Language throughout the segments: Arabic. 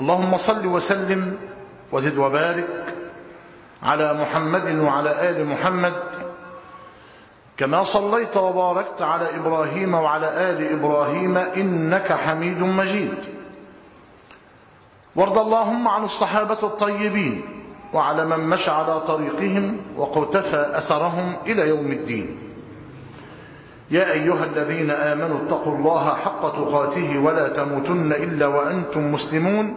اللهم صل وسلم وزد وبارك على محمد وعلى آل محمد كما صليت وباركت على إبراهيم وعلى آل إبراهيم إنك حميد مجيد. وارض اللهم عن الصحابة الطيبين وعلى من مشى على طريقهم وقتفى أثرهم إلى يوم الدين. يا أيها الذين آمنوا اتقوا الله حق تقاته ولا تموتن إلا وأنتم مسلمون.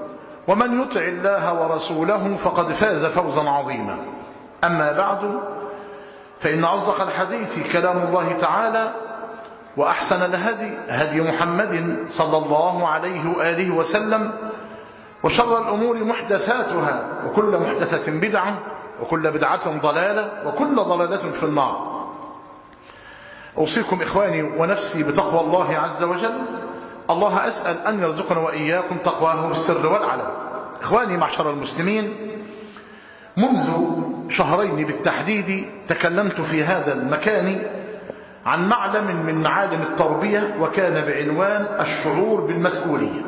ومن يطع الله ورسوله فقد فاز فوزا عظيما. أما بعد فإن أصدق الحديث كلام الله تعالى وأحسن الهدي هدي محمد صلى الله عليه وآله وسلم وشر الأمور محدثاتها وكل محدثة بدعة وكل بدعة ضلالة وكل ضلالة في النار. أوصيكم إخواني ونفسي بتقوى الله عز وجل الله أسأل أن يرزقنا وإياكم تقواه في السر والعلم إخواني معشر المسلمين منذ شهرين بالتحديد تكلمت في هذا المكان عن معلم من معالم التربية وكان بعنوان الشعور بالمسؤولية.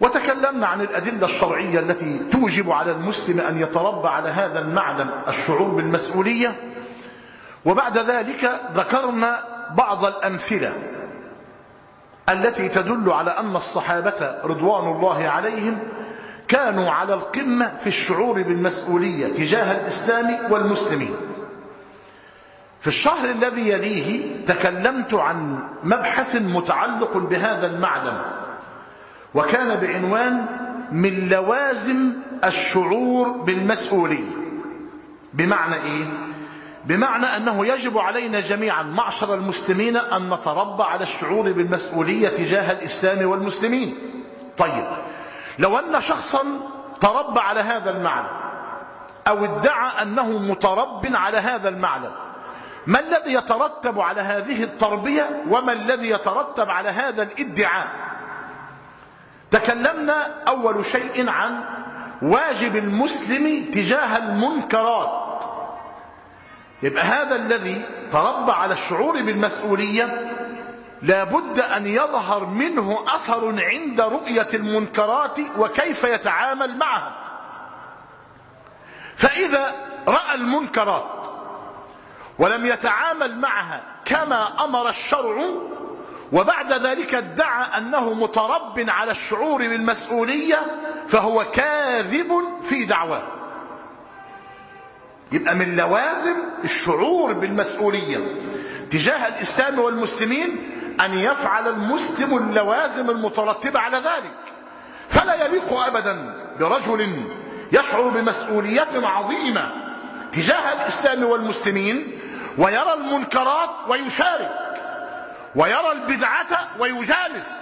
وتكلمنا عن الأدلة الشرعية التي توجب على المسلم أن يتربى على هذا المعلم الشعور بالمسؤولية. وبعد ذلك ذكرنا بعض الأمثلة. التي تدل على أن الصحابة رضوان الله عليهم كانوا على القمة في الشعور بالمسؤولية تجاه الإسلام والمسلمين في الشهر الذي يليه تكلمت عن مبحث متعلق بهذا المعلم وكان بعنوان من لوازم الشعور بالمسؤولية بمعنى إيه؟ بمعنى أنه يجب علينا جميعا معشر المسلمين أن نتربى على الشعور بالمسؤولية تجاه الإسلام والمسلمين. طيب لو أن شخصا تربى على هذا المعنى أو ادعى أنه مترب على هذا المعنى ما الذي يترتب على هذه التربية وما الذي يترتب على هذا الادعاء؟ تكلمنا أول شيء عن واجب المسلم تجاه المنكرات. يبقى هذا الذي تربى على الشعور بالمسؤولية لابد أن يظهر منه أثر عند رؤية المنكرات وكيف يتعامل معها. فإذا رأى المنكرات ولم يتعامل معها كما أمر الشرع وبعد ذلك ادعى أنه مترب على الشعور بالمسؤولية فهو كاذب في دعواه. يبقى من لوازم الشعور بالمسؤولية تجاه الإسلام والمسلمين أن يفعل المسلم اللوازم المترتبة على ذلك. فلا يليق أبدا برجل يشعر بمسؤولية عظيمة تجاه الإسلام والمسلمين ويرى المنكرات ويشارك ويرى البدعة ويجالس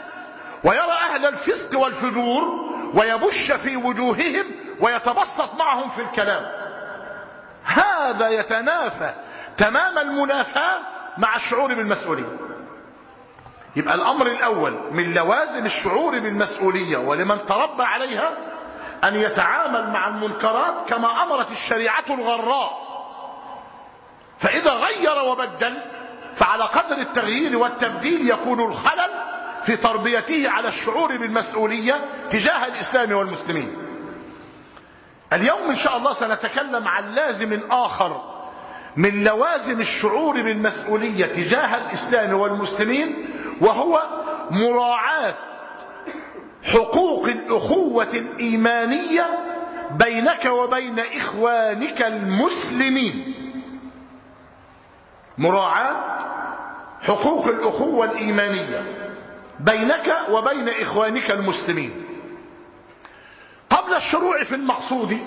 ويرى أهل الفسق والفجور ويبش في وجوههم ويتبسط معهم في الكلام. هذا يتنافى تمام المنافاة مع الشعور بالمسؤولية. يبقى الأمر الأول من لوازم الشعور بالمسؤولية ولمن تربى عليها أن يتعامل مع المنكرات كما أمرت الشريعة الغراء. فإذا غير وبدل فعلى قدر التغيير والتبديل يكون الخلل في تربيته على الشعور بالمسؤولية تجاه الإسلام والمسلمين. اليوم إن شاء الله سنتكلم عن لازم آخر من لوازم الشعور بالمسؤولية تجاه الإسلام والمسلمين وهو مراعاة حقوق الأخوة الإيمانية بينك وبين إخوانك المسلمين. مراعاة حقوق الأخوة الإيمانية بينك وبين إخوانك المسلمين. قبل الشروع في المقصود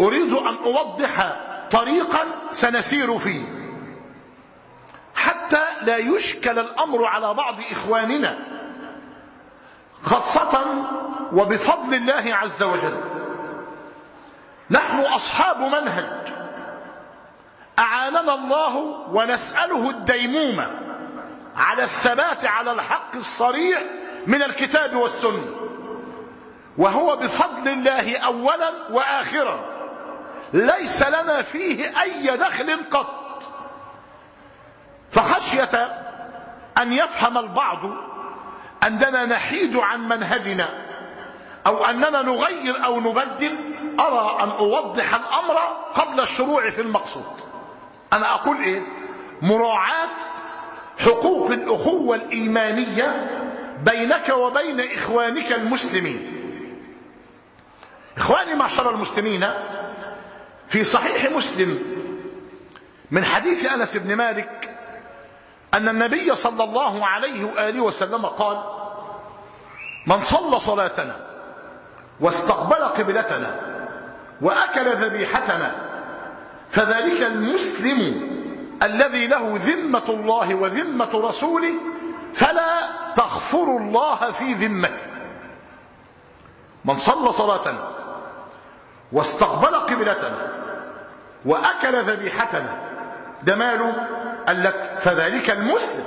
أريد أن أوضح طريقا سنسير فيه. حتى لا يشكل الأمر على بعض إخواننا خاصة وبفضل الله عز وجل. نحن أصحاب منهج. أعاننا الله ونسأله الديمومة على الثبات على الحق الصريح من الكتاب والسنة. وهو بفضل الله أولا وآخرا. ليس لنا فيه أي دخل قط. فخشية أن يفهم البعض أننا نحيد عن منهجنا أو أننا نغير أو نبدل. أرى أن أوضح الأمر قبل الشروع في المقصود. أنا أقول إيه؟ مراعاة حقوق الأخوة الإيمانية بينك وبين إخوانك المسلمين. إخواني معشر المسلمين في صحيح مسلم من حديث أنس بن مالك أن النبي صلى الله عليه وآله وسلم قال من صلى صلاتنا واستقبل قبلتنا وأكل ذبيحتنا فذلك المسلم الذي له ذمة الله وذمة رسوله فلا تخفر الله في ذمته. من صلى صلاتنا واستقبل قبلتنا وأكل ذبيحتنا. ده ماله قال لك فذلك المسلم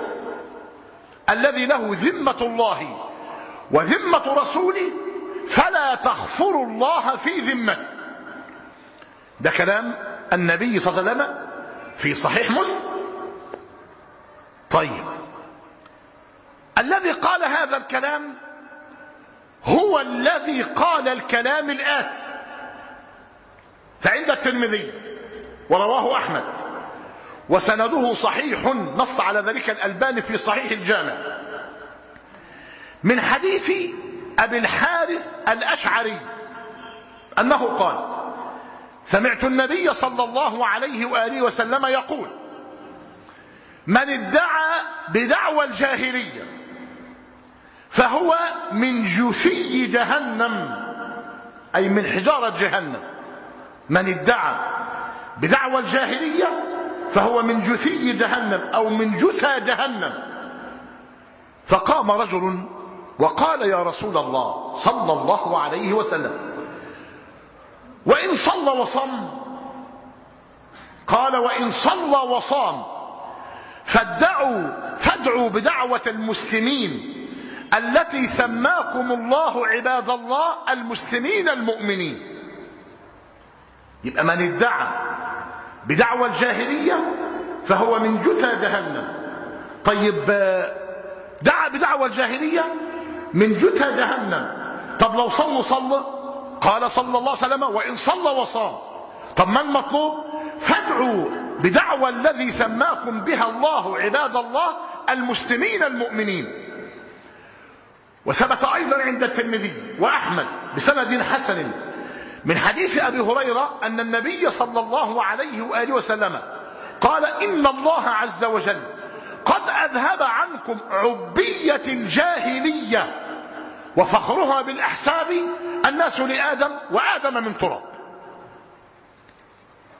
الذي له ذمة الله وذمة رسوله فلا تخفر الله في ذمته. ده كلام النبي صلى الله عليه وسلم في صحيح مسلم. طيب الذي قال هذا الكلام هو الذي قال الكلام الآتي. فعند الترمذي ورواه أحمد. وسنده صحيح نص على ذلك الألباني في صحيح الجامع. من حديث أبي الحارث الأشعري أنه قال سمعت النبي صلى الله عليه وآله وسلم يقول من ادعى بدعوى الجاهلية فهو من جثي جهنم أي من حجارة جهنم. من ادعى بدعوى الجاهلية فهو من جثي جهنم أو من جثى جهنم. فقام رجل وقال يا رسول الله صلى الله عليه وسلم وإن صلى وصم قال وإن صلى وصام فادعوا فادعوا بدعوة المسلمين التي سماكم الله عباد الله المسلمين المؤمنين. يبقى من ادعى بدعوى الجاهلية فهو من جثى جهنم. طيب دعا بدعوى الجاهلية من جثى جهنم. طب لو صلوا صلى قال صلى الله عليه وسلم وإن صلى وصام. طب ما المطلوب؟ فادعوا بدعوى الذي سماكم بها الله عباد الله المسلمين المؤمنين. وثبت أيضا عند الترمذي وأحمد بسند حسن من حديث أبي هريرة أن النبي صلى الله عليه وآله وسلم قال إن الله عز وجل قد أذهب عنكم عبية الجاهلية وفخرها بالأحساب الناس لآدم وآدم من تراب.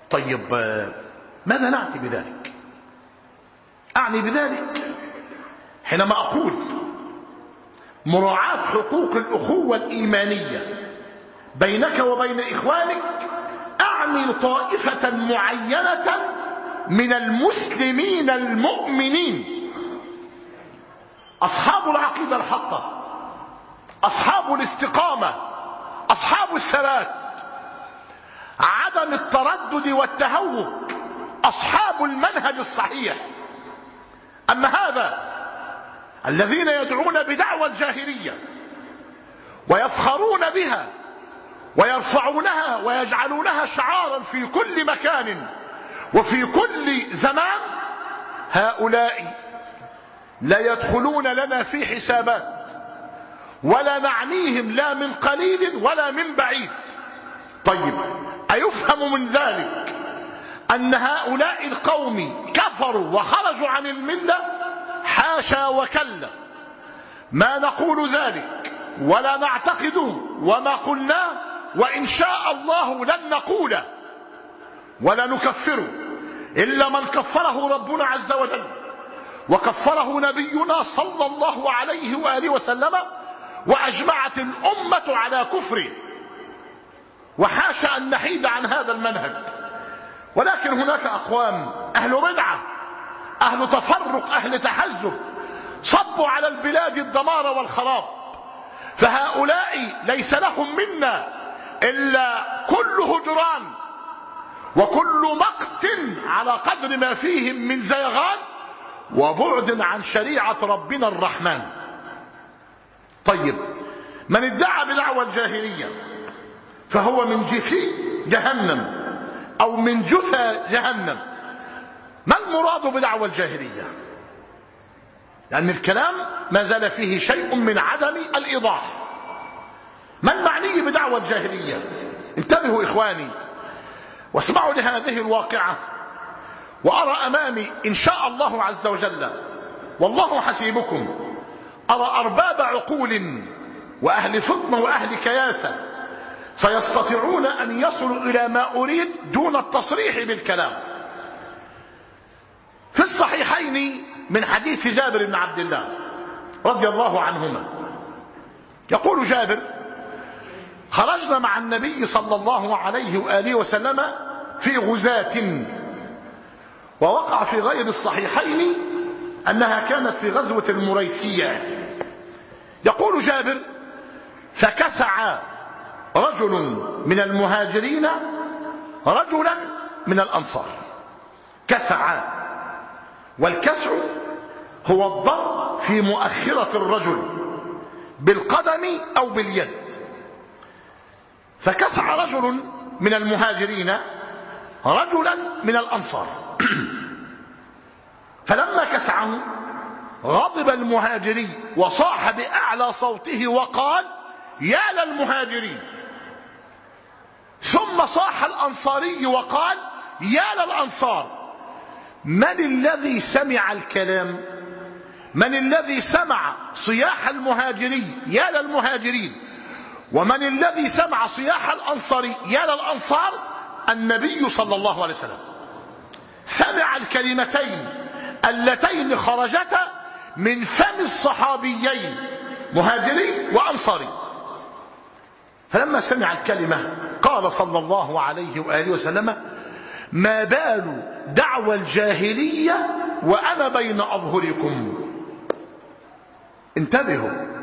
طيب ماذا نعني بذلك؟ أعني بذلك حينما أقول مراعاة حقوق الأخوة الإيمانية بينك وبين إخوانك أعني طائفة معينة من المسلمين المؤمنين. أصحاب العقيدة الحقة أصحاب الاستقامة أصحاب الثبات عدم التردد والتهوك أصحاب المنهج الصحيح. أما هذا الذين يدعون بدعوى الجاهلية ويفخرون بها ويرفعونها ويجعلونها شعارا في كل مكان وفي كل زمان هؤلاء لا يدخلون لنا في حسابات ولا نعنيهم لا من قليل ولا من بعيد. طيب أيفهم من ذلك أن هؤلاء القوم كفروا وخرجوا عن الملة؟ حاشا وكلا. ما نقول ذلك ولا نعتقده وما قلناه وإن شاء الله لن نقوله ولا نكفره إلا من كفره ربنا عز وجل. وكفره نبينا صلى الله عليه وآله وسلم وأجمعت الأمة على كفره. وحاشا أن نحيد عن هذا المنهج. ولكن هناك أقوام أهل بدعة أهل تفرق أهل تحزب صبوا على البلاد الدمار والخراب. فهؤلاء ليس لهم منا إلا كل هجران وكل مقت على قدر ما فيهم من زيغان وبعد عن شريعة ربنا الرحمن. طيب من ادعى بدعوى الجاهلية فهو من جثي جهنم أو من جثى جهنم ما المراد بدعوى الجاهلية؟ لأن الكلام ما زال فيه شيء من عدم الإيضاح. ما المعني بدعوى الجاهلية؟ انتبهوا إخواني واسمعوا لهذه الواقعة وأرى أمامي إن شاء الله عز وجل والله حسيبكم أرى أرباب عقول وأهل فطنة وأهل كياسة سيستطيعون أن يصلوا إلى ما أريد دون التصريح بالكلام. في الصحيحين من حديث جابر بن عبد الله رضي الله عنهما يقول جابر خرجنا مع النبي صلى الله عليه وآله وسلم في غزاة. ووقع في غير الصحيحين أنها كانت في غزوة المريسية. يقول جابر فكسع رجل من المهاجرين رجلا من الأنصار. كسع. والكسع هو الضرب في مؤخرة الرجل بالقدم أو باليد. فكسع رجل من المهاجرين رجلا من الأنصار. فلما كسعه غضب المهاجري وصاح بأعلى صوته وقال يا للمهاجرين. ثم صاح الأنصاري وقال يا للأنصار من الذي سمع الكلام؟ من الذي سمع صياح المهاجري؟ يا للمهاجرين. ومن الذي سمع صياح الأنصاري يا للأنصار النبي صلى الله عليه وسلم. سمع الكلمتين اللتين خرجتا من فم الصحابيين مهاجري وأنصاري. فلما سمع الكلمة قال صلى الله عليه وآله وسلم ما بال دعوى الجاهلية وأنا بين أظهركم. انتبهوا.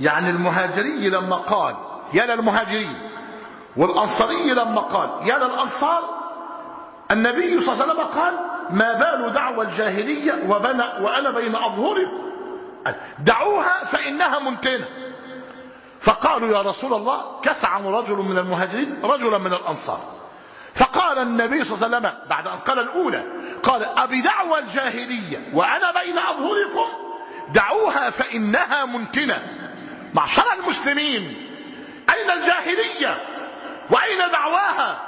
يعني المهاجري لما قال يا للمهاجرين والأنصاري لما قال يا للأنصار النبي صلى الله عليه وسلم قال ما بال دعوى الجاهلية وبنى وأنا بين أظهركم. دعوها فإنها منتنة. فقالوا يا رسول الله كسعن رجل من المهاجرين رجلا من الأنصار. فقال النبي صلى الله عليه وسلم بعد أن قال الأولى قال أبي دعوى الجاهلية وأنا بين أظهركم دعوها فإنها منتنة. معشر المسلمين. أين الجاهلية؟ وأين دعواها؟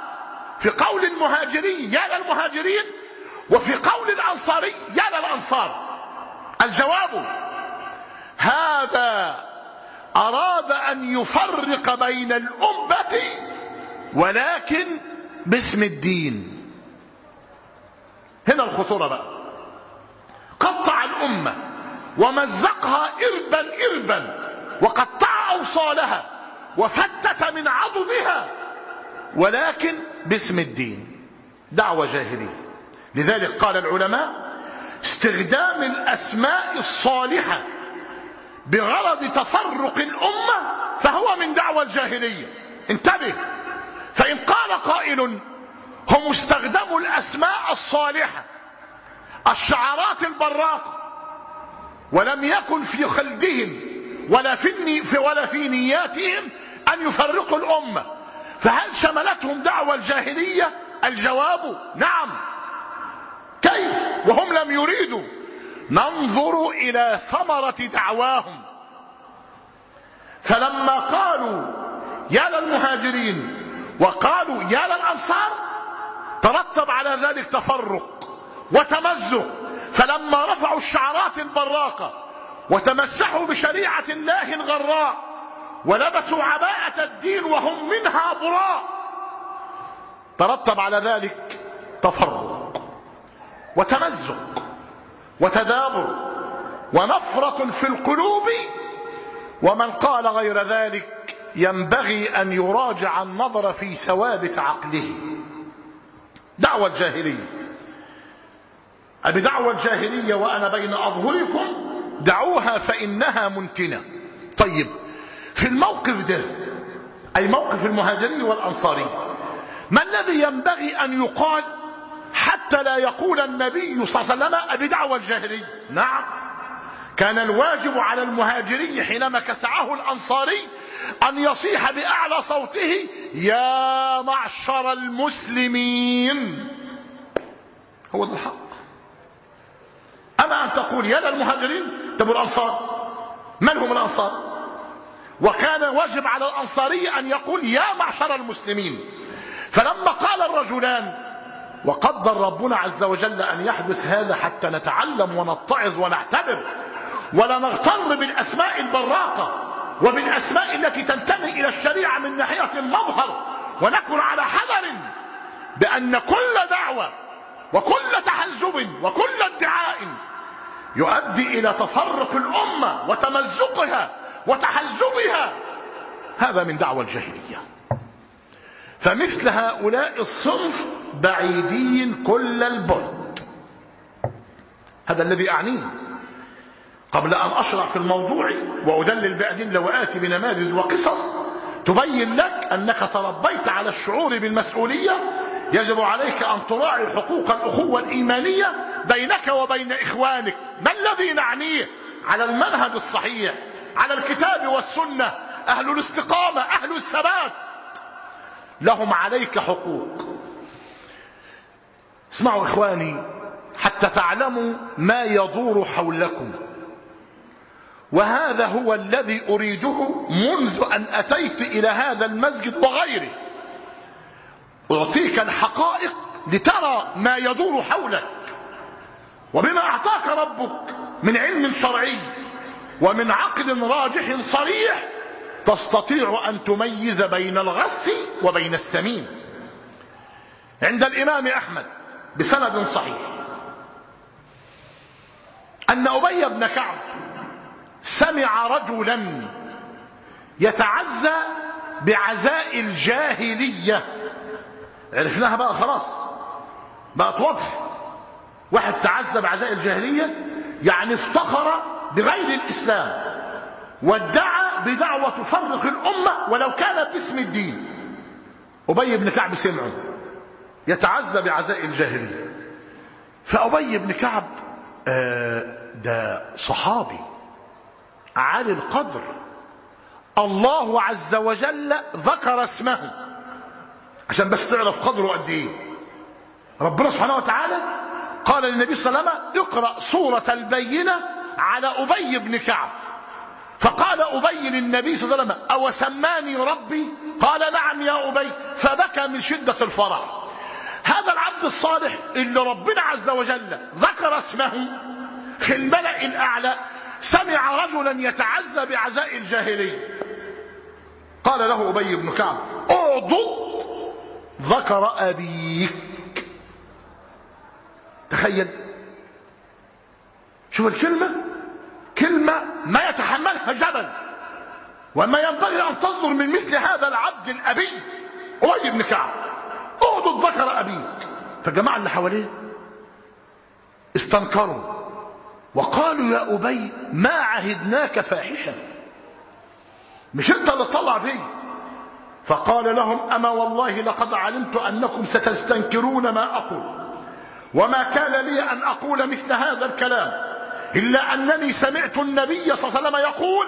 في قول المهاجري يا للمهاجرين وفي قول الأنصاري يا للأنصار الجواب هذا أراد أن يفرق بين الأمة ولكن باسم الدين. هنا الخطورة بقى. قطع الأمة ومزقها إربا إربا. وقطع أوصالها وفتت من عضدها. ولكن باسم الدين دعوة جاهلية. لذلك قال العلماء استخدام الأسماء الصالحة بغرض تفرق الأمة فهو من دعوة الجاهلية. انتبه. فإن قال قائل هم استخدموا الأسماء الصالحة الشعارات البراقة ولم يكن في خلدهم ولا في ولا في نياتهم أن يفرقوا الأمة. فهل شملتهم دعوة الجاهلية؟ الجواب نعم. كيف؟ وهم لم يريدوا. ننظر إلى ثمرة دعواهم. فلما قالوا يا للمهاجرين وقالوا يا للأنصار ترتب على ذلك تفرق وتمزق. فلما رفعوا الشعارات البراقة وتمسحوا بشريعة الله الغراء ولبسوا عباءة الدين وهم منها براء. ترتب على ذلك تفرق وتمزق وتدابر ونفرة في القلوب ومن قال غير ذلك ينبغي أن يراجع النظر في ثوابت عقله. دعوة الجاهلية. أبي دعوة الجاهلية وأنا بين أظهركم دعوها فإنها منتنة طيب في الموقف ده أي موقف المهاجرين والأنصاري ما الذي ينبغي أن يقال حتى لا يقول النبي صلى الله عليه وسلم أبي دعوة الجاهلية؟ نعم. كان الواجب على المهاجري حينما كسعه الأنصاري أن يصيح بأعلى صوته يا معشر المسلمين. هو ذا الحق. أما أن تقول يا للمهاجرين تبوا الأنصار. من هم الأنصار؟ وكان واجب على الأنصاري أن يقول يا معشر المسلمين. فلما قال الرجلان وقدر ربنا عز وجل أن يحدث هذا حتى نتعلم ونتعظ ونعتبر ولا نغتر بالأسماء البراقة وبالأسماء التي تنتمي إلى الشريعة من ناحية المظهر ونكن على حذر بأن كل دعوة وكل تحزب وكل ادعاء يؤدي إلى تفرق الأمة وتمزقها وتحزبها هذا من دعوة الجاهلية. فمثل هؤلاء الصنف بعيدين كل البعد. هذا الذي أعنيه. قبل أن أشرع في الموضوع وأدلل بأدلة وآتي بنماذج وقصص تبين لك أنك تربيت على الشعور بالمسؤولية يجب عليك أن تراعي حقوق الأخوة الإيمانية بينك وبين إخوانك. ما الذي نعنيه على المنهج الصحيح على الكتاب والسنة؟ أهل الاستقامة أهل الثبات. لهم عليك حقوق. اسمعوا إخواني حتى تعلموا ما يدور حولكم. وهذا هو الذي أريده منذ أن أتيت إلى هذا المسجد وغيره. أعطيك الحقائق لترى ما يدور حولك. وبما أعطاك ربك من علم شرعي ومن عقل راجح صريح تستطيع أن تميز بين الغث وبين السمين. عند الإمام أحمد بسند صحيح. أن أبي بن كعب سمع رجلا يتعزى بعزاء الجاهلية عرفناها بقى؟ خلاص. بقت واضح واحد تعزى بعزاء الجاهلية يعني افتخر بغير الإسلام وادعى بدعوة تفرق الأمة ولو كان باسم الدين. أبي بن كعب سمعه يتعزى بعزاء الجاهلية. فأبي بن كعب آه ده صحابي عالي القدر. الله عز وجل ذكر اسمه. عشان بس تعرف قدره قد إيه. ربنا سبحانه وتعالى قال للنبي صلى الله عليه وسلم اقرأ سورة البينة على أبي بن كعب. فقال أبي للنبي صلى الله عليه وسلم أو سماني ربي؟ قال نعم يا أبي. فبكى من شدة الفرح. هذا العبد الصالح اللي ربنا عز وجل ذكر اسمه في الملأ الأعلى سمع رجلا يتعزى بعزاء الجاهليه قال له أبي بن كعب اعضد ذكر أبيك. تخيل. شوف الكلمة. كلمة ما يتحملها جبل. وما ينبغي أن تصدر من مثل هذا العبد الأبي أبي بن كعب. اعضد ذكر أبيك. فالجماعه اللي حواليه استنكروا وقالوا يا أبي ما عهدناك فاحشا مش أنت اللي طلع دي فقال لهم أما والله لقد علمت أنكم ستستنكرون ما أقول وما كان لي أن أقول مثل هذا الكلام إلا أنني سمعت النبي صلى الله عليه وسلم يقول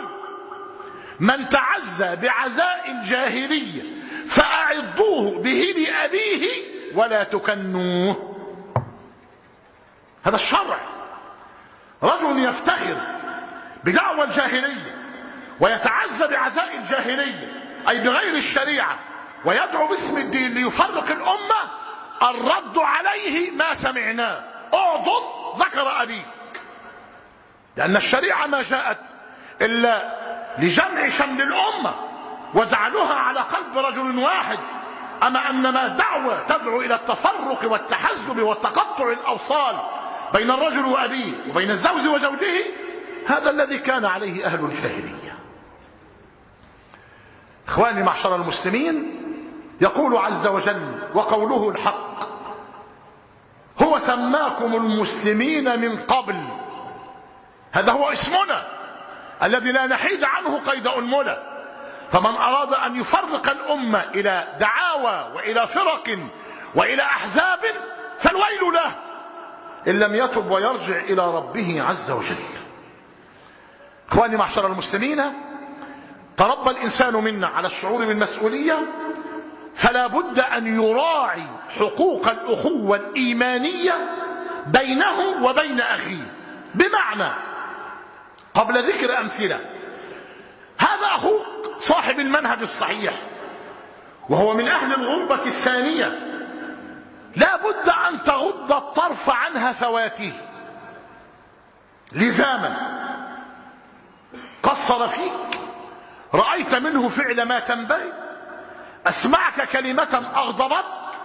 من تعزى بعزاء الجاهلية فأعضوه به لأبيه ولا تكنوه. هذا الشرع. رجل يفتخر بدعوى الجاهلية ويتعزى بعزاء الجاهلية أي بغير الشريعة ويدعو باسم الدين ليفرق الأمة الرد عليه ما سمعناه اعضد ذكر أبيك. لأن الشريعة ما جاءت إلا لجمع شمل الأمة وجعلها على قلب رجل واحد. أما أنما دعوة تدعو إلى التفرق والتحزب والتقطع الأوصال بين الرجل وأبيه وبين الزوج وزوجه هذا الذي كان عليه أهل الجاهلية. إخواني معشر المسلمين يقول عز وجل وقوله الحق هو سماكم المسلمين من قبل. هذا هو اسمنا الذي لا نحيد عنه قيد أنملة فمن أراد أن يفرق الأمة إلى دعاوى وإلى فرق وإلى أحزاب فالويل له إن لم يتب ويرجع إلى ربه عز وجل. إخواني معشر المسلمين تربى الإنسان منا على الشعور بالمسؤولية فلا بد أن يراعي حقوق الأخوة الإيمانية بينه وبين أخيه. بمعنى قبل ذكر أمثلة هذا أخوك صاحب المنهج الصحيح وهو من أهل الغربة الثانية. لا بد أن تغض الطرف عن هفواته لزاما قصر فيك رأيت منه فعل ما تنبغي. أسمعك كلمة أغضبتك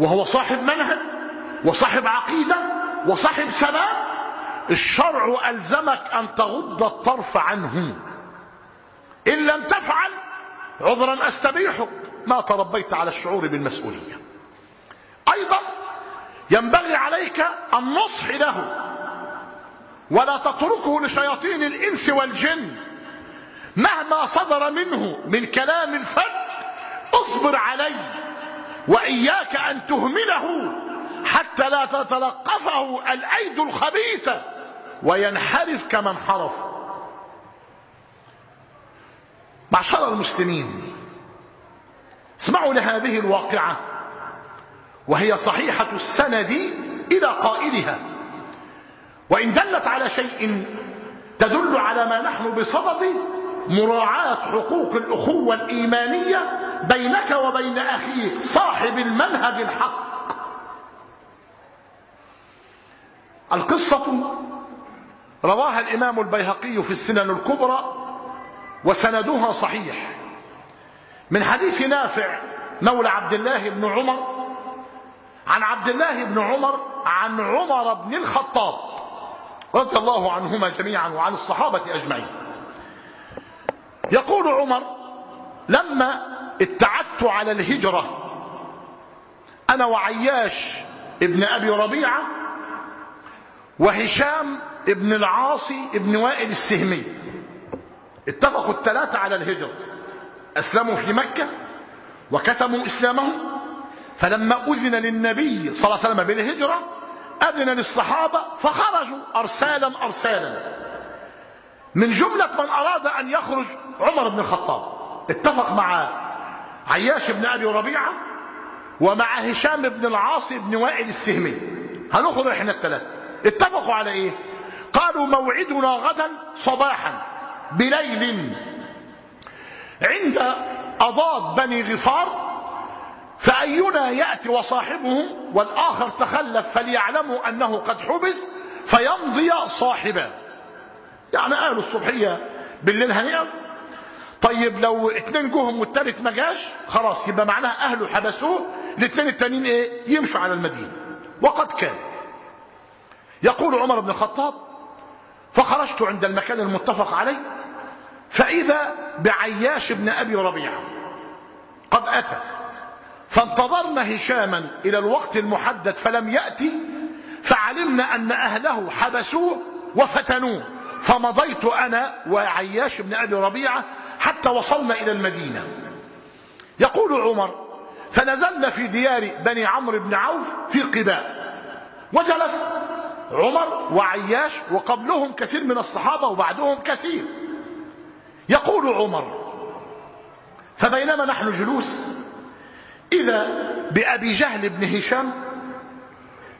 وهو صاحب منهج وصاحب عقيدة وصاحب سلام الشرع ألزمك أن تغض الطرف عنه. إن لم تفعل عذرا أستبيحك. ما تربيت على الشعور بالمسؤولية. أيضا ينبغي عليك النصح له. ولا تتركه لشياطين الإنس والجن. مهما صدر منه من كلام الفن اصبر عليه وإياك أن تهمله حتى لا تتلقفه الأيد الخبيثة وينحرف كما انحرف. معشر المسلمين اسمعوا لهذه الواقعة وهي صحيحة السند إلى قائلها. وإن دلت على شيء تدل على ما نحن بصدد مراعاة حقوق الأخوة الإيمانية بينك وبين أخيك صاحب المنهج الحق. القصة رواها الإمام البيهقي في السنن الكبرى وسندها صحيح. من حديث نافع مولى عبد الله بن عمر عن عبد الله بن عمر عن عمر بن الخطاب رضي الله عنهما جميعا وعن الصحابة أجمعين. يقول عمر لما اتعدت على الهجرة أنا وعياش ابن أبي ربيعة وهشام ابن العاصي ابن وائل السهمي. اتفقوا الثلاثة على الهجرة. أسلموا في مكة وكتموا إسلامهم. فلما أذن للنبي صلى الله عليه وسلم بالهجرة أذن للصحابة فخرجوا أرسالا أرسالا. من جملة من أراد أن يخرج عمر بن الخطاب اتفق مع عياش بن أبي ربيعة ومع هشام بن العاص بن وائل السهمي. هنخرج إحنا الثلاثة اتفقوا على إيه؟ قالوا موعدنا غدا صباحا بليل. عند أضاد بني غفار فأينا يأتي وصاحبه والآخر تخلف فليعلموا أنه قد حبس فيمضي صاحبا. يعني أهل الصبحية بالليل هنقف طيب لو اتنين جوهم والتالت ما جاش خلاص يبقى معناها أهله حبسوه الاثنين التانيين إيه؟ يمشوا على المدينة. وقد كان. يقول عمر بن الخطاب فخرجت عند المكان المتفق عليه فإذا بعياش بن أبي ربيعة قد أتى فانتظرنا هشاما إلى الوقت المحدد فلم يأتي فعلمنا أن أهله حبسوه وفتنوه. فمضيت أنا وعياش بن أبي ربيعة حتى وصلنا إلى المدينة. يقول عمر فنزلنا في ديار بني عمرو بن عوف في قباء. وجلس عمر وعياش وقبلهم كثير من الصحابة وبعدهم كثير. يقول عمر فبينما نحن جلوس إذا بأبي جهل بن هشام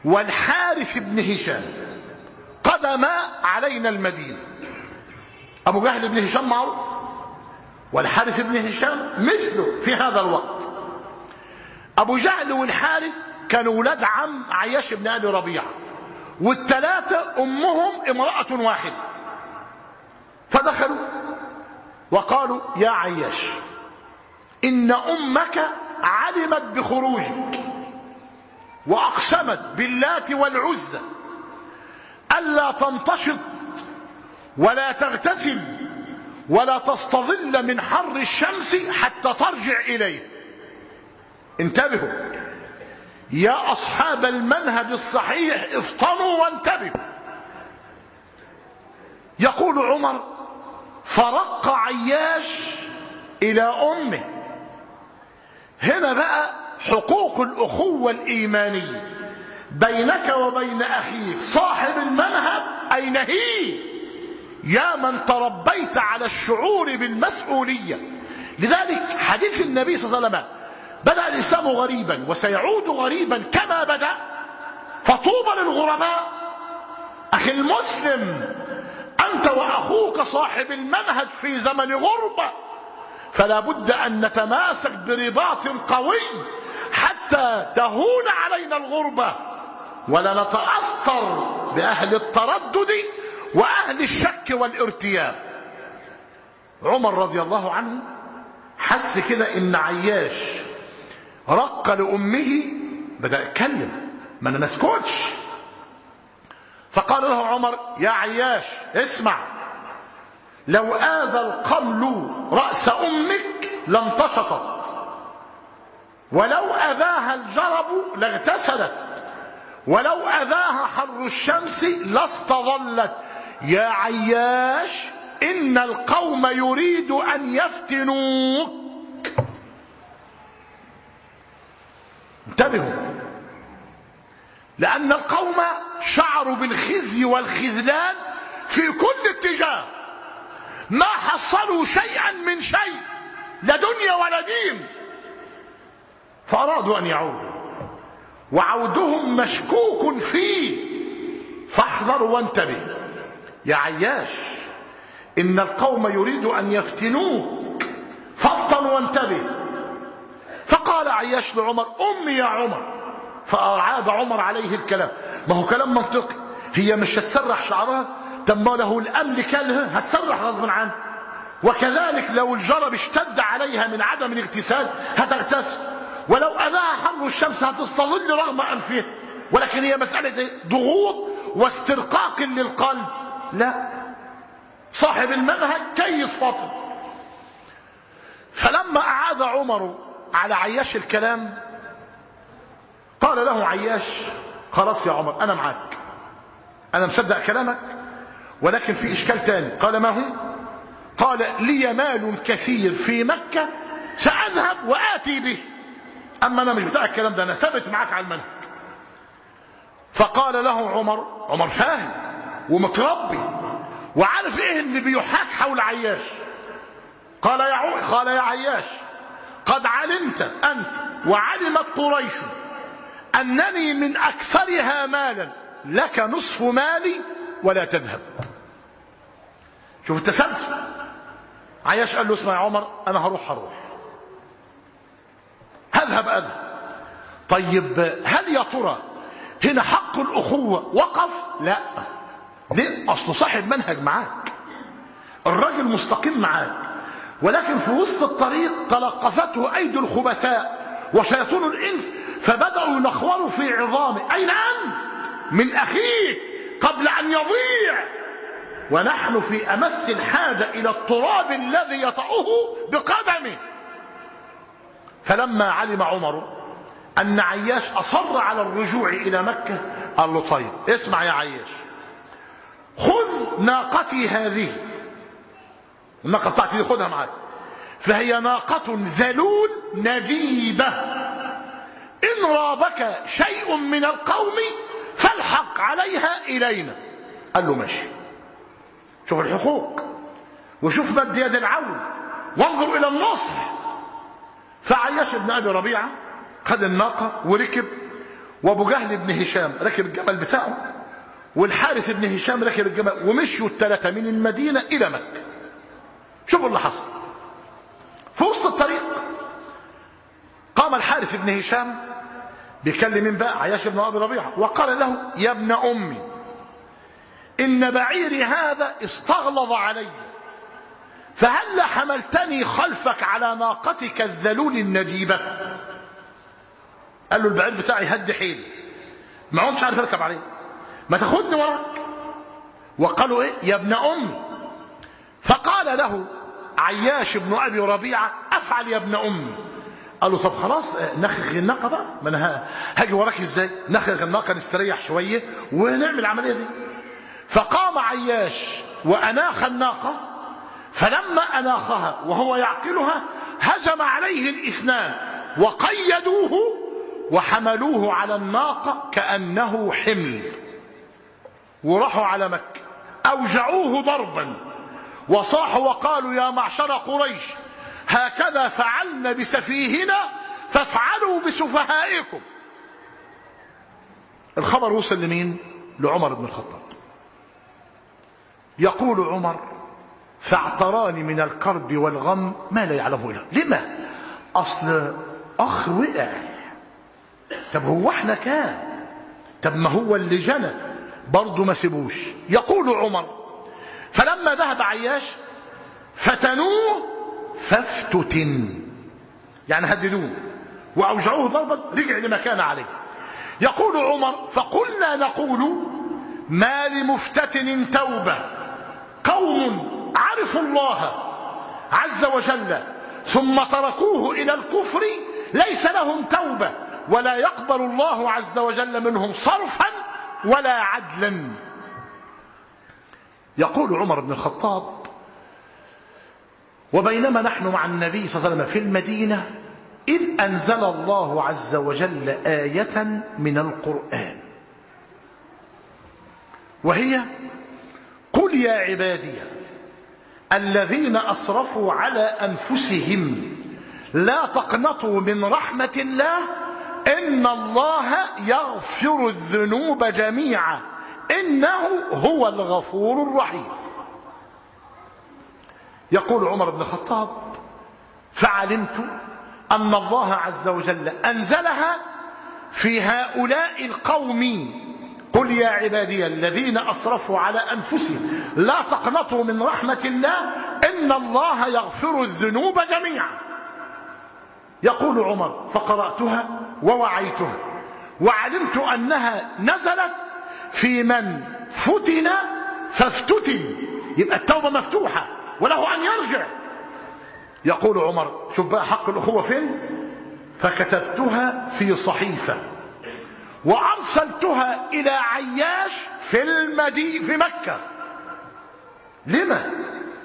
والحارث بن هشام قدما علينا المدينة. أبو جهل بن هشام معروف؟ والحارث بن هشام مثله في هذا الوقت. أبو جهل والحارث كانوا ولاد عم عياش بن أبي ربيعة والثلاثة أمهم امرأة واحدة. فدخلوا وقالوا يا عياش إن أمك علمت بخروجك وأقسمت باللات والعزة ألا تنتشط ولا تغتسل ولا تستظل من حر الشمس حتى ترجع إليه. انتبهوا. يا أصحاب المنهج الصحيح افطنوا وانتبهوا. يقول عمر فرق عياش إلى أمه. هنا بقى حقوق الأخوة الإيمانية. بينك وبين أخيك صاحب المنهج أين هي؟ يا من تربيت على الشعور بالمسؤولية. لذلك حديث النبي صلى الله عليه وسلم بدأ الإسلام غريبا وسيعود غريبا كما بدأ فطوبى للغرباء. أخي المسلم أنت وأخوك صاحب المنهج في زمن غربة فلا بد أن نتماسك برباط قوي حتى تهون علينا الغربة. ولا نتأثر بأهل التردد وأهل الشك والارتياب. عمر رضي الله عنه حس كده إن عياش رق لأمه بدأ يتكلم ما أنا مسكوتش فقال له عمر يا عياش اسمع لو آذى القمل رأس أمك لانتشطت ولو أذاها الجرب لاغتسلت. ولو أذاها حر الشمس لاستظلت. يا عياش إن القوم يريد أن يفتنوك. انتبهوا. لأن القوم شعروا بالخزي والخذلان في كل اتجاه. ما حصلوا شيئا من شيء لا دنيا ولا دين. فأرادوا أن يعودوا. وعودهم مشكوك فيه. فاحذر وانتبه. يا عياش إن القوم يريد أن يفتنوك. فافطن وانتبه. فقال عياش لعمر أمي يا عمر. فأعاد عمر عليه الكلام. ما هو كلام منطقي. هي مش هتسرح شعرها؟ ما له الأمل كلها؟ هتسرح غصبا عنه. وكذلك لو الجرب اشتد عليها من عدم الاغتسال هتغتسل. ولو أذاها حر الشمس هتستظل رغم أنفها ولكن هي مسألة ضغوط واسترقاق للقلب. لا. صاحب المنهج كيس فاطم فلما أعاد عمر على عياش الكلام قال له عياش خلاص يا عمر أنا معاك. أنا مصدق كلامك ولكن في إشكال تاني. قال ما هو؟ قال لي مال كثير في مكة سأذهب وآتي به. أما أنا مش بتاع الكلام ده أنا ثابت معاك على المنهج. فقال له عمر عمر فاهم ومتربي وعارف إيه اللي بيحاك حول عياش. قال يا قال يا عياش قد علمت أنت وعلمت قريش أنني من أكثرها مالا لك نصف مالي ولا تذهب. شوف التسلسل. عياش قال له اسمع يا عمر أنا هروح هروح. هذهب أذهب طيب هل يا ترى هنا حق الأخوة وقف؟ لا. ليه؟ أصله صاحب منهج معاك. الراجل مستقيم معاك. ولكن في وسط الطريق تلقفته أيدي الخبثاء وشياطين الإنس فبدأوا ينخوروا في عظامه أين أنت؟ من أخيك قبل أن يضيع. ونحن في أمس الحاجة إلى التراب الذي يطأه بقدمه. فلما علم عمر أن عياش أصر على الرجوع إلى مكة قال له طيب اسمع يا عياش. خذ ناقتي هذه. الناقة بتاعتي خذها معاك. فهي ناقة ذلول نجيبة. إن رابك شيء من القوم فالحق عليها إلينا. قال له ماشي. شوف الحقوق وشوف مد يد العون. وانظر إلى النصح. فعياش بن أبي ربيعة خد الناقة وركب وأبو جهل بن هشام ركب الجمل بتاعه والحارث بن هشام ركب الجمل ومشوا الثلاثة من المدينة إلى مكة. شوفوا اللي حصل. في وسط الطريق قام الحارث بن هشام بيكلم من بقى عياش بن أبي ربيعة وقال له يا ابن أمي إن بعيري هذا استغلظ علي. فهل حملتني خلفك على ناقتك الذلول النجيبة؟ قال له البعير بتاعي هد حيلي. ما عدتش عارف اركب عليه. ما تاخدني وراك. وقالوا إيه؟ يا ابن امي فقال له عياش بن أبي ربيعة أفعل يا ابن امي قال له طب خلاص نخخ الناقة بقى. ما أنا هاجي وراك إزاي؟ نخخ الناقة نستريح شوية ونعمل العملية دي. فقام عياش وأناخ الناقة. فلما اناخها وهو يعقلها هجم عليه الإثنان وقيدوه وحملوه على الناقة كأنه حمل. وراحوا على مكة. أوجعوه ضربا. وصاحوا وقالوا يا معشر قريش هكذا فعلنا بسفيهنا فافعلوا بسفهائكم. الخبر وصل لمين؟ لعمر بن الخطاب. يقول عمر فاعتراني من الكرب والغم ما لا يعلمه إلا لما؟ أصل أخ وقع. طب هو إحنا كام طب ما هو اللي جنى؟ برضه ما سيبوش. يقول عمر فلما ذهب عياش فتنوه فافتتن. يعني هددوه. وأوجعوه ضربا رجع لما كان عليه. يقول عمر فقلنا نقول ما لمفتتن توبة. قوم عرفوا الله عز وجل ثم تركوه إلى الكفر ليس لهم توبة ولا يقبل الله عز وجل منهم صرفا ولا عدلا. يقول عمر بن الخطاب وبينما نحن مع النبي صلى الله عليه وسلم في المدينة إذ أنزل الله عز وجل آية من القرآن وهي قل يا عبادي الذين أسرفوا على أنفسهم لا تقنطوا من رحمة الله إن الله يغفر الذنوب جميعا إنه هو الغفور الرحيم. يقول عمر بن الخطاب فعلمت أن الله عز وجل أنزلها في هؤلاء القوم قل يا عبادي الذين أسرفوا على أنفسهم لا تقنطوا من رحمة الله إن الله يغفر الذنوب جميعا. يقول عمر فقرأتها ووعيتها. وعلمت أنها نزلت في من فتن فافتتن. يبقى التوبة مفتوحة وله أن يرجع. يقول عمر شوف بقى حق الأخوة فين؟ فكتبتها في صحيفة. وأرسلتها إلى عياش في المدي في مكة. لما؟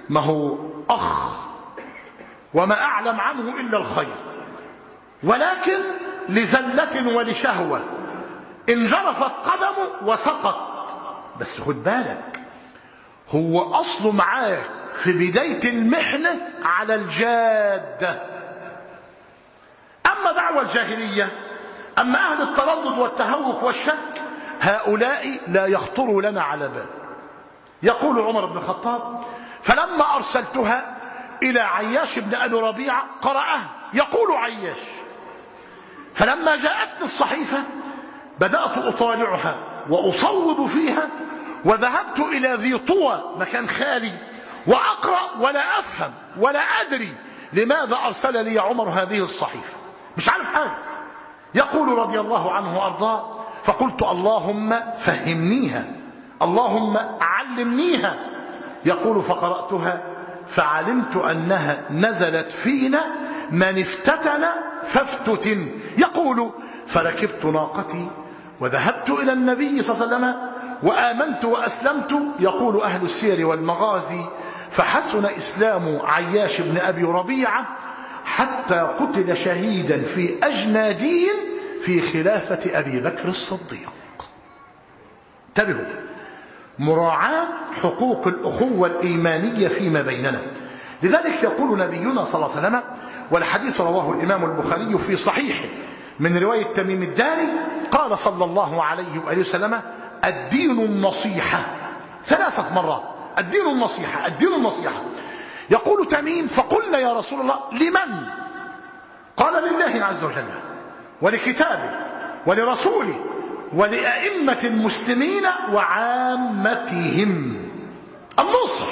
ما هو أخ. وما أعلم عنه إلا الخير. ولكن لزلة ولشهوة. انجرفت قدمه وسقط. بس خد بالك. هو أصله معاه في بداية المحنة على الجادة. أما دعوة الجاهلية أما أهل التردد والتهوك والشك هؤلاء لا يخطروا لنا على بال. يقول عمر بن الخطاب فلما أرسلتها إلى عياش بن أبي ربيعة قرأها يقول عياش فلما جاءتني الصحيفة بدأت أطالعها وأصوب فيها وذهبت إلى ذي طوى مكان خالي وأقرأ ولا أفهم ولا أدري لماذا أرسل لي عمر هذه الصحيفة. مش عارف حاجة. يقول رضي الله عنه وأرضاه فقلت اللهم فهمنيها اللهم علمنيها. يقول فقرأتها فعلمت أنها نزلت فينا من افتتن فافتتن. يقول فركبت ناقتي وذهبت إلى النبي صلى الله عليه وسلم وآمنت وأسلمت. يقول أهل السير والمغازي فحسن إسلام عياش بن أبي ربيعة حتى قتل شهيدا في أجنادين في خلافة أبي بكر الصديق. انتبهوا. مراعاة حقوق الأخوة الإيمانية فيما بيننا. لذلك يقول نبينا صلى الله عليه وسلم والحديث رواه الإمام البخاري في صحيحه من رواية تميم الداري قال صلى الله عليه وآله وسلم الدين النصيحة. ثلاثة مرات. الدين النصيحة الدين النصيحة. يقول تميم فقلنا يا رسول الله لمن؟ قال لله عز وجل ولكتابه ولرسوله ولأئمة المسلمين وعامتهم. النصح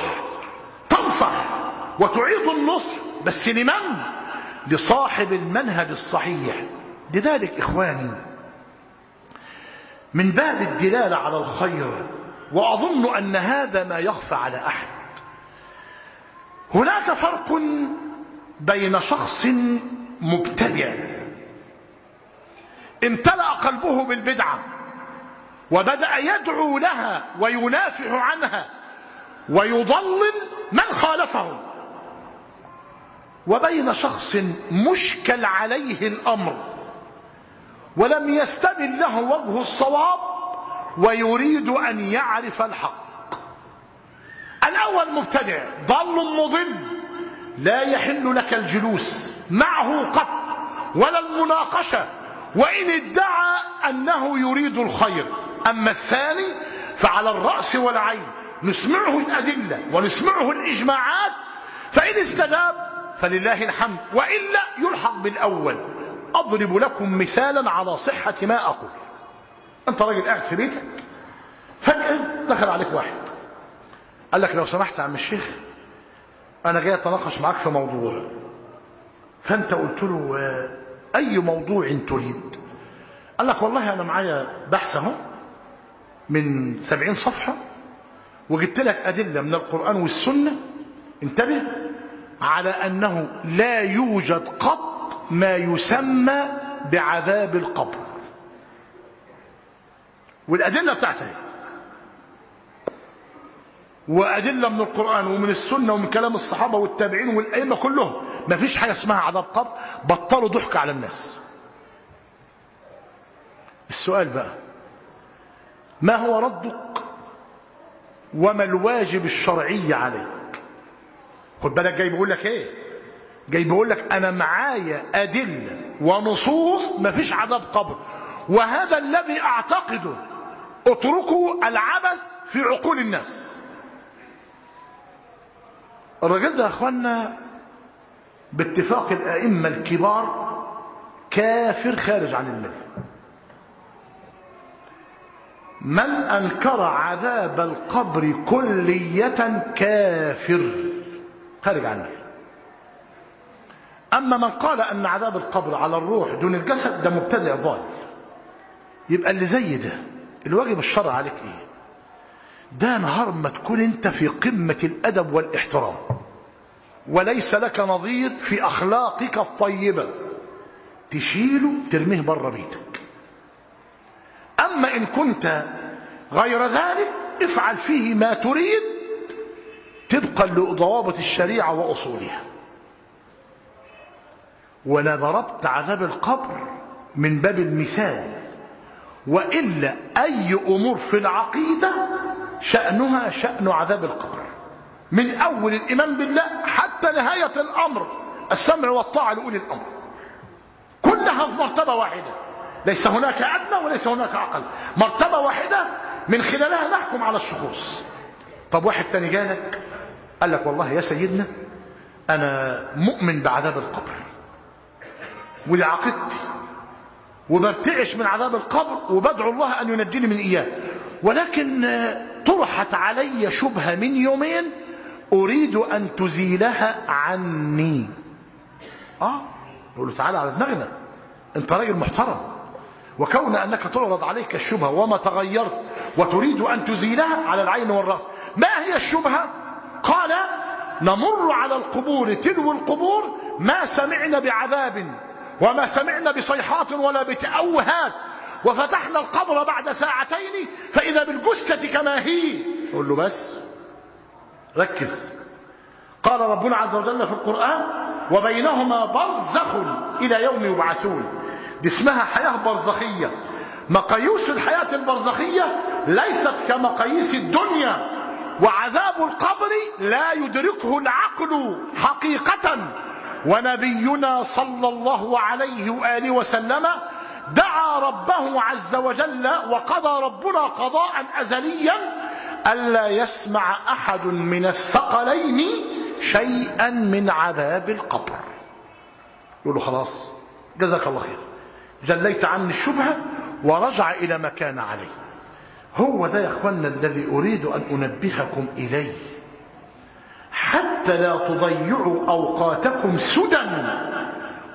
تنصح وتعيد النصح بس لمن؟ لصاحب المنهج الصحيح. لذلك إخواني من باب الدلالة على الخير وأظن أن هذا ما يخفى على أحد هناك فرق بين شخص مبتدع امتلأ قلبه بالبدعة وبدأ يدعو لها وينافع عنها ويضلل من خالفه وبين شخص مشكل عليه الأمر ولم يستبن له وجه الصواب ويريد أن يعرف الحق. الأول مبتدع ضل مضل لا يحل لك الجلوس معه قط ولا المناقشة وإن ادعى أنه يريد الخير. أما الثاني فعلى الرأس والعين نسمعه الأدلة ونسمعه الإجماعات فإن استجاب فلله الحمد وإلا يلحق بالأول. أضرب لكم مثالا على صحة ما أقول. أنت راجل قاعد في بيتك فجأة دخل عليك واحد. قال لك لو سمحت يا عم الشيخ أنا جاي أتناقش معاك في موضوع. فأنت قلت له أي موضوع تريد؟ قال لك والله أنا معايا بحث أهو من سبعين صفحة وجبت لك أدلة من القرآن والسنة. انتبه على أنه لا يوجد قط ما يسمى بعذاب القبر. والأدلة بتاعتها وأدلة من القرآن ومن السنة ومن كلام الصحابة والتابعين والأئمة كلهم. ما فيش حاجة اسمها عذاب قبر. بطلوا ضحك على الناس. السؤال بقى ما هو ردك وما الواجب الشرعي عليك؟ خد بالك جاي بيقول لك إيه؟ جاي بيقول لك أنا معايا أدلة ونصوص ما فيش عذاب قبر. وهذا الذي أعتقده اتركوا العبث في عقول الناس. الراجل ده يا اخوانا باتفاق الأئمة الكبار كافر خارج عن المله من أنكر عذاب القبر كلية كافر خارج عن المله أما من قال أن عذاب القبر على الروح دون الجسد ده مبتدع ضال. يبقى اللي زي ده الواجب الشرع عليك إيه؟ ده نهار ما تكون أنت في قمة الأدب والإحترام. وليس لك نظير في أخلاقك الطيبة. تشيله ترميه بره بيتك. أما إن كنت غير ذلك افعل فيه ما تريد طبقا لضوابط الشريعة وأصولها. ولا ضربت عذاب القبر من باب المثال. وإلا أي أمور في العقيدة شأنها شأن عذاب القبر. من أول الإيمان بالله حتى نهاية الأمر السمع والطاعة لأولي الأمر. كلها في مرتبة واحدة. ليس هناك أدنى وليس هناك أقل. مرتبة واحدة من خلالها نحكم على الشخوص طب واحد تاني جالك قال لك والله يا سيدنا أنا مؤمن بعذاب القبر. ودي عقيدتي وبرتعش من عذاب القبر وبدعو الله أن ينجيني من إياه. ولكن طرحت علي شبهة من يومين أريد أن تزيلها عني. آه نقول له تعالى على دماغنا. أنت راجل محترم. وكون أنك تعرض عليك الشبهة وما تغيرت وتريد أن تزيلها على العين والرأس. ما هي الشبهة؟ قال نمر على القبور تلو القبور ما سمعنا بعذاب وما سمعنا بصيحات ولا بتأوهات. وفتحنا القبر بعد ساعتين فإذا بالجثة كما هي. قول له بس. ركز. قال ربنا عز وجل في القرآن وبينهما برزخ إلى يوم يبعثون دي اسمها حياة برزخية. مقاييس الحياة البرزخية ليست كمقاييس الدنيا وعذاب القبر لا يدركه العقل حقيقة. ونبينا صلى الله عليه وآله وسلم دعا ربه عز وجل وقضى ربنا قضاء أزليا ألا يسمع أحد من الثقلين شيئا من عذاب القبر. يقول له خلاص جزاك الله خير. جليت عني الشبهة ورجع إلى ما كان عليه هو ده يا اخوانا الذي أريد أن أنبهكم إليه. حتى لا تضيعوا أوقاتكم سدى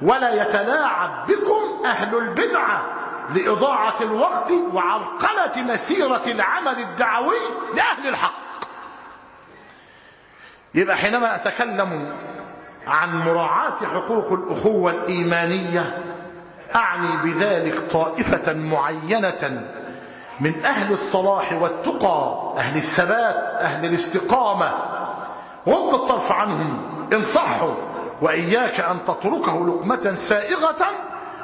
ولا يتلاعب بكم أهل البدعة. لإضاعة الوقت وعرقلة مسيرة العمل الدعوي لأهل الحق. يبقى حينما أتكلم عن مراعاة حقوق الأخوة الإيمانية أعني بذلك طائفة معينة من أهل الصلاح والتقى أهل الثبات أهل الاستقامة. غض الطرف عنهم إن صحوا وإياك أن تتركه لقمة سائغة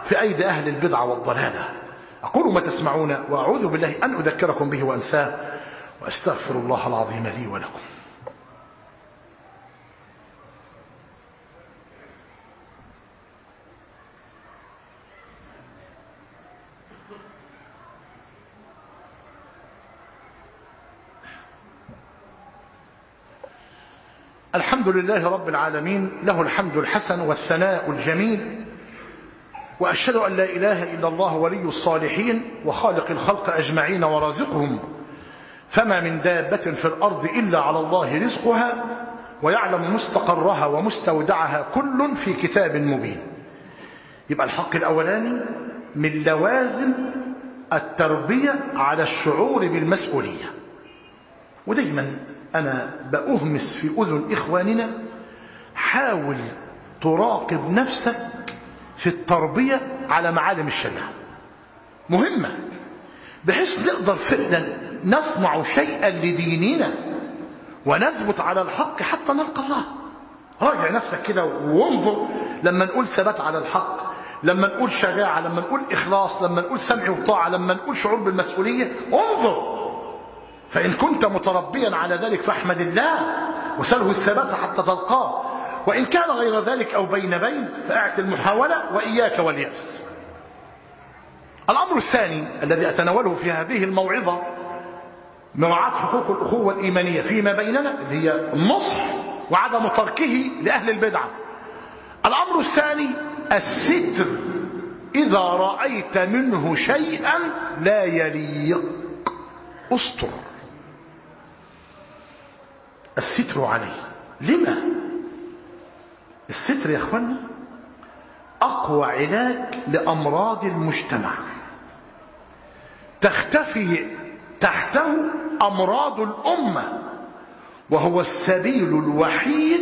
في أيدي أهل البدع والضلالة. أقول ما تسمعون وأعوذ بالله أن أذكركم به وأنساه وأستغفر الله العظيم لي ولكم. الحمد لله رب العالمين له الحمد الحسن والثناء الجميل وأشهد أن لا إله إلا الله ولي الصالحين وخالق الخلق أجمعين ورازقهم. فما من دابة في الأرض إلا على الله رزقها ويعلم مستقرها ومستودعها كل في كتاب مبين. يبقى الحق الأولاني من لوازم التربية على الشعور بالمسؤولية. ودايما أنا بأهمس في أذن إخواننا حاول تراقب نفسك في التربية على معالم الشريعة. مهمة. بحيث نقدر فعلا نصنع شيئا لديننا ونثبت على الحق حتى نلقى الله. راجع نفسك كده وانظر. لما نقول ثبات على الحق لما نقول شجاعة لما نقول إخلاص لما نقول سمع وطاعة لما نقول شعور بالمسؤولية انظر. فإن كنت متربيا على ذلك فاحمد الله وسله الثبات حتى تلقاه. وإن كان غير ذلك أو بين بين فأعت المحاولة وإياك واليأس. الأمر الثاني الذي أتناوله في هذه الموعظة مراعاة حقوق الأخوة الإيمانية فيما بيننا اللي هي النصح وعدم تركه لأهل البدعة. الأمر الثاني الستر. إذا رأيت منه شيئا لا يليق. استر. الستر عليه. لما؟ الستر يا اخوانا أقوى علاج لأمراض المجتمع. تختفي تحته أمراض الأمة وهو السبيل الوحيد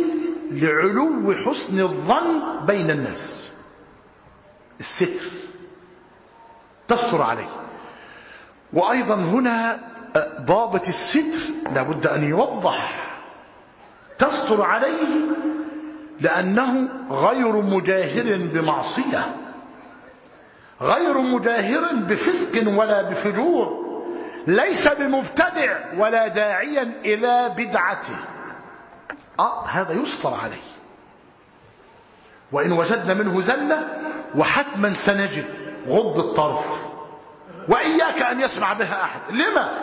لعلو حسن الظن بين الناس. الستر تستر عليه. وأيضا هنا ضابط الستر لابد أن يوضح. تستر عليه لأنه غير مجاهر بمعصية غير مجاهر بفسق ولا بفجور ليس بمبتدع ولا داعيا إلى بدعته. آه هذا يستر عليه. وإن وجدنا منه زلة وحتما سنجد غض الطرف. وإياك أن يسمع بها أحد. لما؟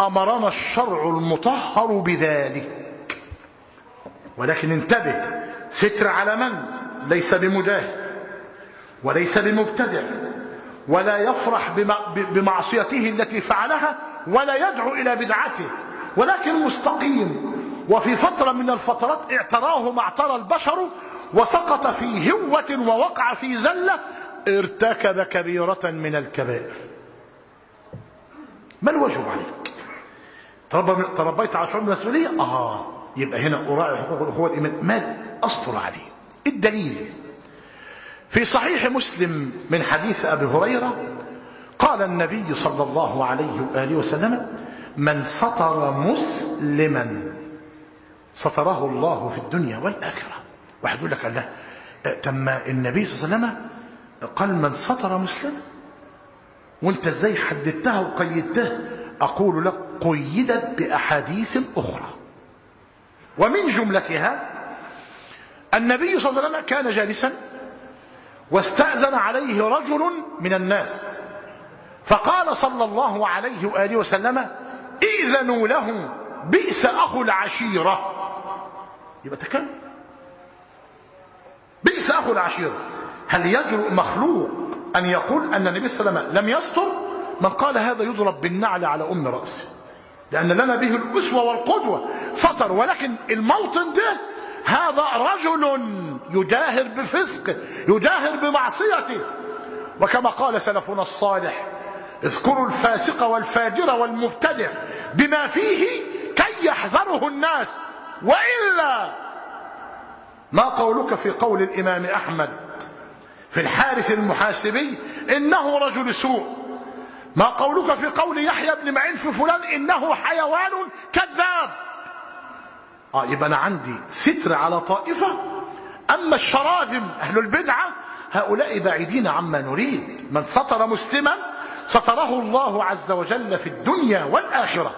أمرنا الشرع المطهر بذلك. ولكن انتبه ستر على من؟ ليس بمجاهد وليس بمبتدع ولا يفرح بمعصيته التي فعلها ولا يدعو إلى بدعته ولكن مستقيم وفي فترة من الفترات اعتراه ما اعترى البشر وسقط في هوة ووقع في زلة ارتكب كبيرة من الكبائر. ما الواجب عليك؟ تربيت على شعور المسؤولية آه يبقى هنا أراعي حقوق الأخوة الإيمان. ما أسطر عليه. الدليل. في صحيح مسلم من حديث أبي هريرة قال النبي صلى الله عليه وآله وسلم من سطر مسلما سطره الله في الدنيا والآخرة. واحد يقول لك الله تم النبي صلى الله عليه وسلم قال من سطر مسلم. وانت إزاي حددتها وقيدتها؟ أقول لك قيدت بأحاديث أخرى. ومن جملتها النبي صلى الله عليه وسلم كان جالسا واستأذن عليه رجل من الناس. فقال صلى الله عليه وآله وسلم إذنوا له بئس أخو العشيرة. يبقى تكلم. بئس أخو العشيرة. هل يجرؤ مخلوق أن يقول أن النبي صلى الله عليه وسلم لم يستر؟ من قال هذا يضرب بالنعل على أم رأسه. لأن لنا به الأسوة والقدوة. سطر ولكن الموطن ده هذا رجل يجاهر بفسقه يجاهر بمعصيته. وكما قال سلفنا الصالح اذكروا الفاسق والفاجر والمبتدع بما فيه كي يحذره الناس. وإلا ما قولك في قول الإمام أحمد في الحارث المحاسبي إنه رجل سوء. ما قولك في قول يحيى بن معين في فلان إنه حيوان كذاب. آه يبقى أنا عندي ستر على طائفة. أما الشراذم أهل البدعة هؤلاء بعيدين عما نريد. من سطر مسلما ستره الله عز وجل في الدنيا والآخرة.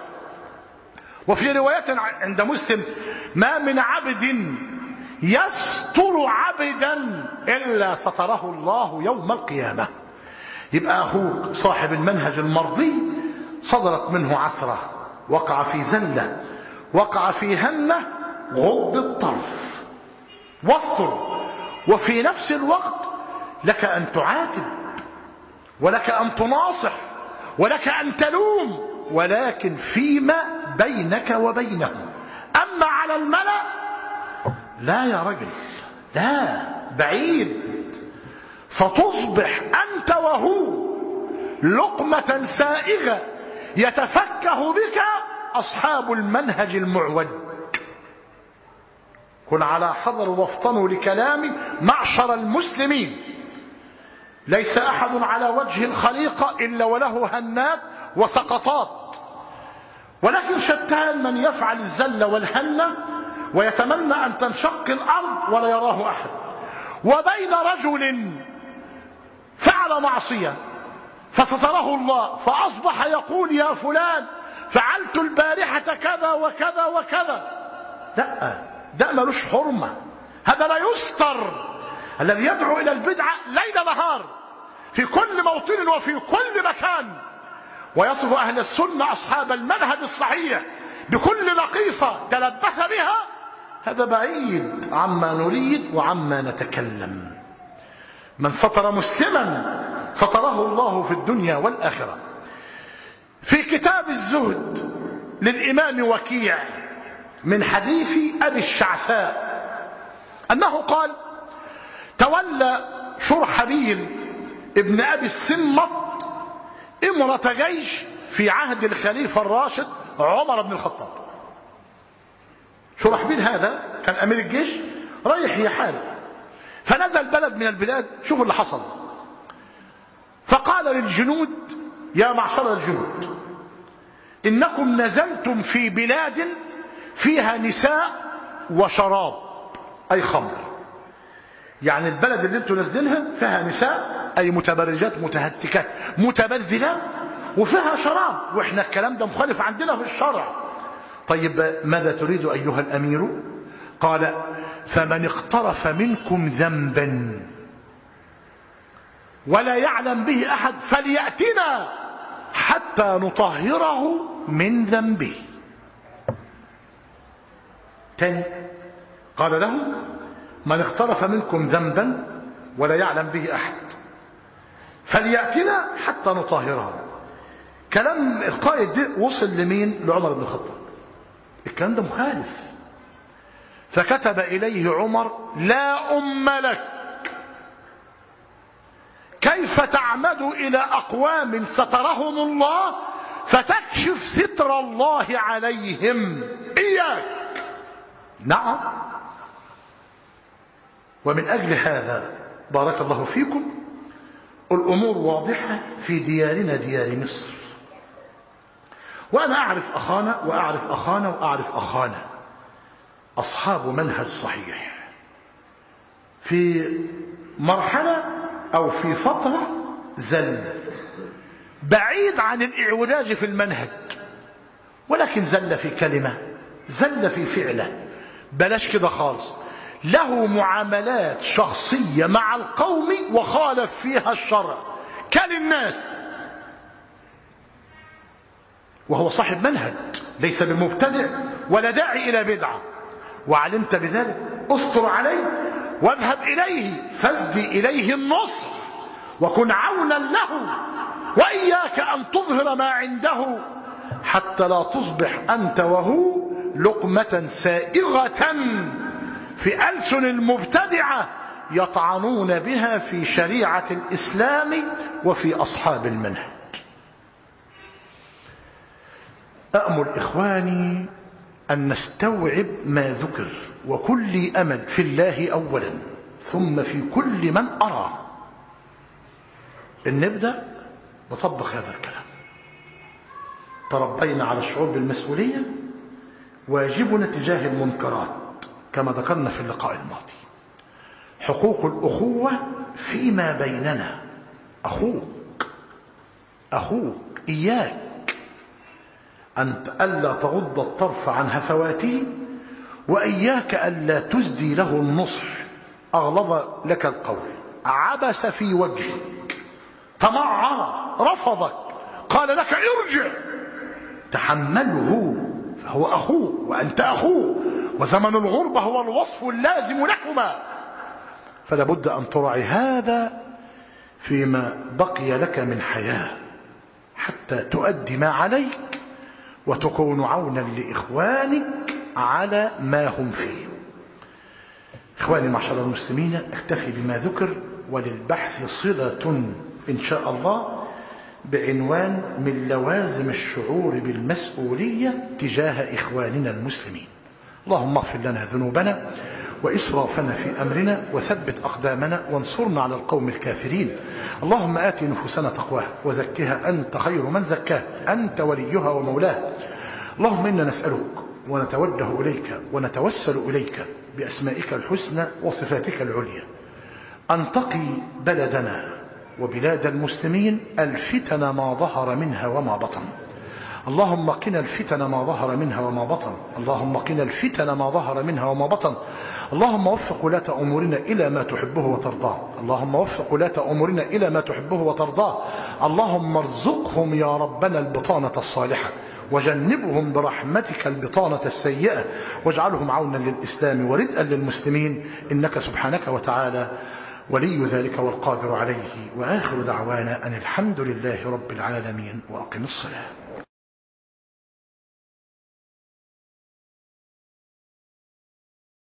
وفي رواية عند مسلم ما من عبد يستر عبدا إلا ستره الله يوم القيامة. يبقى أخوك صاحب المنهج المرضي صدرت منه عثرة وقع في زلة. وقع في هنة غض الطرف. واستر وفي نفس الوقت لك أن تعاتب ولك أن تناصح ولك أن تلوم ولكن فيما بينك وبينهم. أما على الملأ لا يا رجل لا بعيد. ستصبح أنت وهو لقمة سائغة يتفكه بك أصحاب المنهج المعوج كن على حذر وافطنوا لكلام معشر المسلمين. ليس أحد على وجه الخليقة إلا وله هنات وسقطات. ولكن شتان من يفعل الزل والهنة ويتمنى أن تنشق الأرض ولا يراه أحد. وبين رجل فعل معصية فستره الله فأصبح يقول يا فلان فعلت البارحة كذا وكذا وكذا. لا ده ملوش حرمة. هذا لا يستر. الذي يدعو إلى البدعة ليل نهار في كل موطن وفي كل مكان. ويصف أهل السنة أصحاب المنهج الصحيح بكل نقيصة تلبس بها. هذا بعيد عما نريد وعما نتكلم. من سطر مسلما سطره الله في الدنيا والآخرة. في كتاب الزهد للإمام وكيع من حديث أبي الشعثاء أنه قال تولى شرحبيل ابن أبي السمط امرة جيش في عهد الخليفة الراشد عمر بن الخطاب. شرحبيل هذا كان أمير الجيش رايح يحارب فنزل بلد من البلاد شوفوا اللي حصل. فقال للجنود يا معشر الجنود إنكم نزلتم في بلاد فيها نساء وشراب أي خمر. يعني البلد اللي أنتم نازلينها فيها نساء أي متبرجات متهتكات متبذلات وفيها شراب. وإحنا الكلام ده مخالف عندنا في الشرع. طيب ماذا تريد أيها الأمير؟ قال فمن اقترف منكم ذنبا ولا يعلم به أحد فليأتنا حتى نطهره من ذنبه. تاني قال له من اقترف منكم ذنبا ولا يعلم به أحد فليأتنا حتى نطهره. كلام القائد وصل لمين؟ لعمر بن الخطاب. الكلام ده مخالف. فكتب إليه عمر لا أم لك. كيف تعمد إلى أقوام سترهم الله فتكشف ستر الله عليهم؟ إياك. نعم. ومن أجل هذا بارك الله فيكم. الأمور واضحة في ديارنا ديار مصر. وأنا أعرف أخانا وأعرف أخانا وأعرف أخانا. أصحاب منهج صحيح. في مرحلة أو في فترة زل. بعيد عن الإعوجاج في المنهج ولكن زل في كلمة زل في فعلة. بلاش كده خالص. له معاملات شخصية مع القوم وخالف فيها الشرع. كل الناس. وهو صاحب منهج ليس بمبتدع ولا داعي إلى بدعة. وعلمت بذلك استر عليه واذهب إليه فازدي إليه النصر وكن عونا له وإياك أن تظهر ما عنده حتى لا تصبح أنت وهو لقمة سائغة في ألسن المبتدعة يطعنون بها في شريعة الإسلام وفي أصحاب المنهج. أأمل إخواني أن نستوعب ما ذكر. وكل أمل في الله أولا ثم في كل من أرى. إن نبدأ نطبق هذا الكلام. تربينا على الشعور بالمسؤولية واجبنا تجاه المنكرات كما ذكرنا في اللقاء الماضي. حقوق الأخوة فيما بيننا. أخوك أخوك إياك. أن ألا تغض الطرف عن هفواته وإياك ألا تزدي له النصح. أغلظ لك القول. عبس في وجهك. تمعر. رفضك. قال لك ارجع. تحمله. فهو أخوه وأنت أخوه وزمن الغربة هو الوصف اللازم لكما. فلا بد أن تراعي هذا فيما بقي لك من حياة. حتى تؤدي ما عليك. وتكون عونا لإخوانك. على ما هم فيه. إخواني معشر المسلمين اكتفي بما ذكر وللبحث صلة إن شاء الله بعنوان من لوازم الشعور بالمسؤولية تجاه إخواننا المسلمين. اللهم اغفر لنا ذنوبنا وإسرافنا في أمرنا وثبت أقدامنا وانصرنا على القوم الكافرين. اللهم آت نفوسنا تقواها وزكها. أنت خير من زكاه أنت وليها ومولاه اللهم إنا نسألك ونتوجه إليك ونتوسل إليك بأسمائك الحسنى وصفاتك العليا. أن تقي بلدنا وبلاد المسلمين الفتن ما ظهر منها وما بطن. اللهم قنا الفتن ما ظهر منها وما بطن. اللهم قنا الفتن ما ظهر منها وما بطن. اللهم وفق ولاة أمورنا إلى ما تحبه وترضاه. اللهم وفق ولاة أمورنا إلى ما تحبه وترضاه. اللهم ارزقهم يا ربنا البطانة الصالحة. وجنبهم برحمتك البطانة السيئة واجعلهم عونا للإسلام وردءا للمسلمين إنك سبحانك وتعالى ولي ذلك والقادر عليه. وآخر دعوانا أن الحمد لله رب العالمين وأقم الصلاة.